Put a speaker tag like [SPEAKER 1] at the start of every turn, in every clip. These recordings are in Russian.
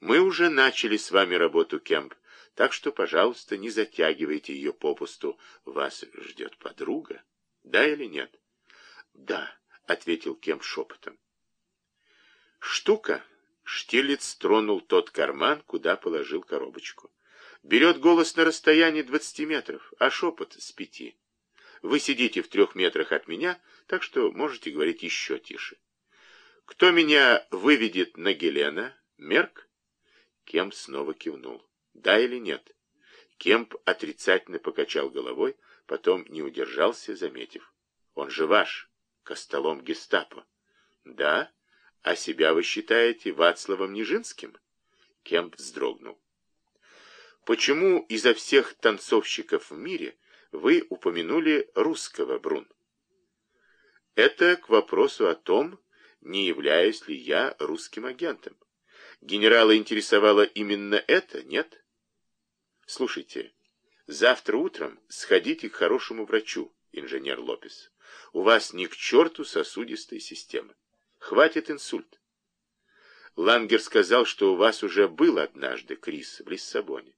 [SPEAKER 1] Мы уже начали с вами работу, Кемп, так что, пожалуйста, не затягивайте ее попусту. Вас ждет подруга. Да или нет? Да, ответил Кемп шепотом. Штука. Штирлиц тронул тот карман, куда положил коробочку. Берет голос на расстоянии 20 метров, а шепот с пяти. Вы сидите в трех метрах от меня, так что можете говорить еще тише. Кто меня выведет на Гелена? Мерк? Кемп снова кивнул. Да или нет? Кемп отрицательно покачал головой, потом не удержался, заметив. Он же ваш, костолом гестапо. Да? А себя вы считаете Вацлавом Нижинским? Кемп вздрогнул. Почему изо всех танцовщиков в мире вы упомянули русского, Брун? Это к вопросу о том, не являюсь ли я русским агентом. Генерала интересовало именно это, нет? Слушайте, завтра утром сходите к хорошему врачу, инженер Лопес. У вас ни к черту сосудистой системы. Хватит инсульт. Лангер сказал, что у вас уже был однажды Крис в Лиссабоне.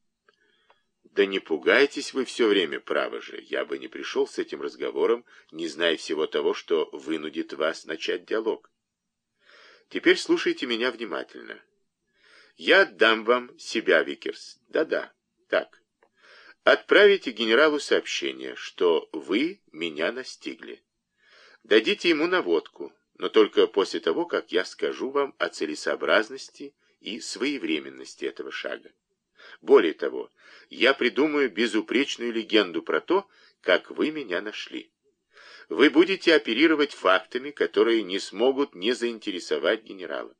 [SPEAKER 1] Да не пугайтесь вы все время, право же. Я бы не пришел с этим разговором, не зная всего того, что вынудит вас начать диалог. Теперь слушайте меня внимательно. Я отдам вам себя, Викерс. Да-да, так. Отправите генералу сообщение, что вы меня настигли. Дадите ему наводку, но только после того, как я скажу вам о целесообразности и своевременности этого шага. Более того, я придумаю безупречную легенду про то, как вы меня нашли. Вы будете оперировать фактами, которые не смогут не заинтересовать генерала.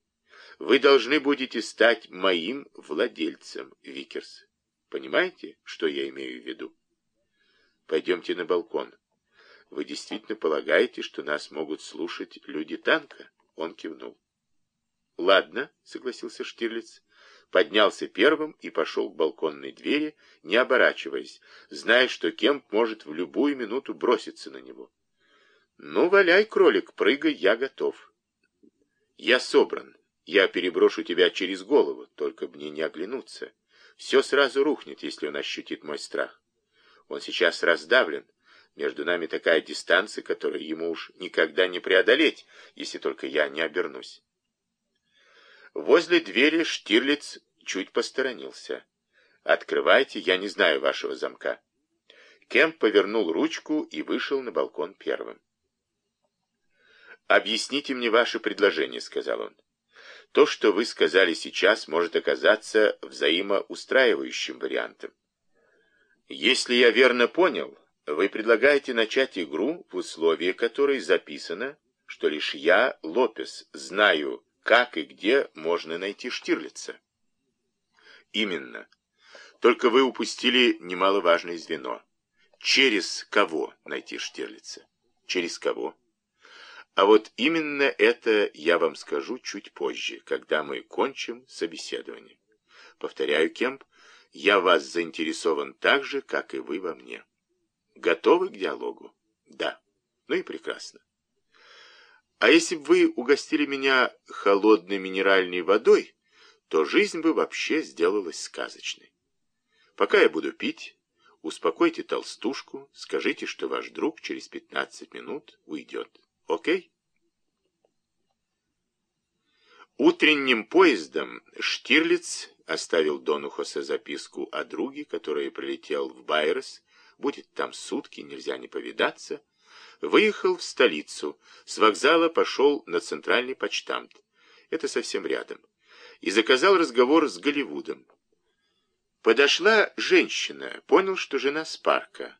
[SPEAKER 1] Вы должны будете стать моим владельцем, Викерс. Понимаете, что я имею в виду? Пойдемте на балкон. Вы действительно полагаете, что нас могут слушать люди танка? Он кивнул. Ладно, согласился Штирлиц поднялся первым и пошел к балконной двери, не оборачиваясь, зная, что Кемп может в любую минуту броситься на него. «Ну, валяй, кролик, прыгай, я готов». «Я собран. Я переброшу тебя через голову, только мне не оглянуться. Все сразу рухнет, если он ощутит мой страх. Он сейчас раздавлен. Между нами такая дистанция, которую ему уж никогда не преодолеть, если только я не обернусь». Возле двери Штирлиц чуть посторонился. «Открывайте, я не знаю вашего замка». Кемп повернул ручку и вышел на балкон первым. «Объясните мне ваше предложение», — сказал он. «То, что вы сказали сейчас, может оказаться взаимоустраивающим вариантом. Если я верно понял, вы предлагаете начать игру, в условии которой записано, что лишь я, Лопес, знаю, как и где можно найти Штирлица. Именно. Только вы упустили немаловажное звено. Через кого найти Штирлица? Через кого? А вот именно это я вам скажу чуть позже, когда мы кончим собеседование. Повторяю, Кемп, я вас заинтересован так же, как и вы во мне. Готовы к диалогу? Да. Ну и прекрасно. А если бы вы угостили меня холодной минеральной водой, то жизнь бы вообще сделалась сказочной. Пока я буду пить, успокойте толстушку, скажите, что ваш друг через 15 минут уйдет. Окей? Утренним поездом Штирлиц оставил Дону Хосе записку о друге, который прилетел в Байрос, будет там сутки, нельзя не повидаться, Выехал в столицу, с вокзала пошел на центральный почтамт. Это совсем рядом. И заказал разговор с Голливудом. Подошла женщина, понял, что жена Спарка.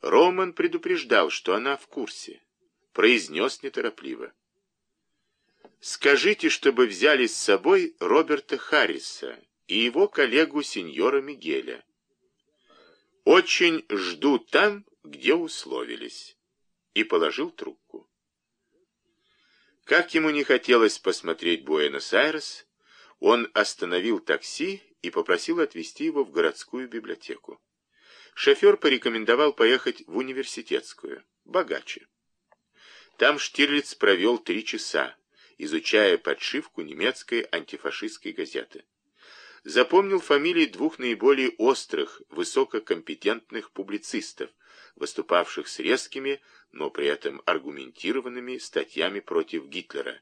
[SPEAKER 1] Роман предупреждал, что она в курсе. Произнес неторопливо. «Скажите, чтобы взяли с собой Роберта Харриса и его коллегу сеньора Мигеля. Очень жду там, где условились» и положил трубку. Как ему не хотелось посмотреть Буэнос-Айрес, он остановил такси и попросил отвезти его в городскую библиотеку. Шофер порекомендовал поехать в университетскую, богаче. Там Штирлиц провел три часа, изучая подшивку немецкой антифашистской газеты. запомнил фамилии двух наиболее острых, высококомпетентных публицистов, выступавших с резкими, но при этом аргументированными статьями против Гитлера.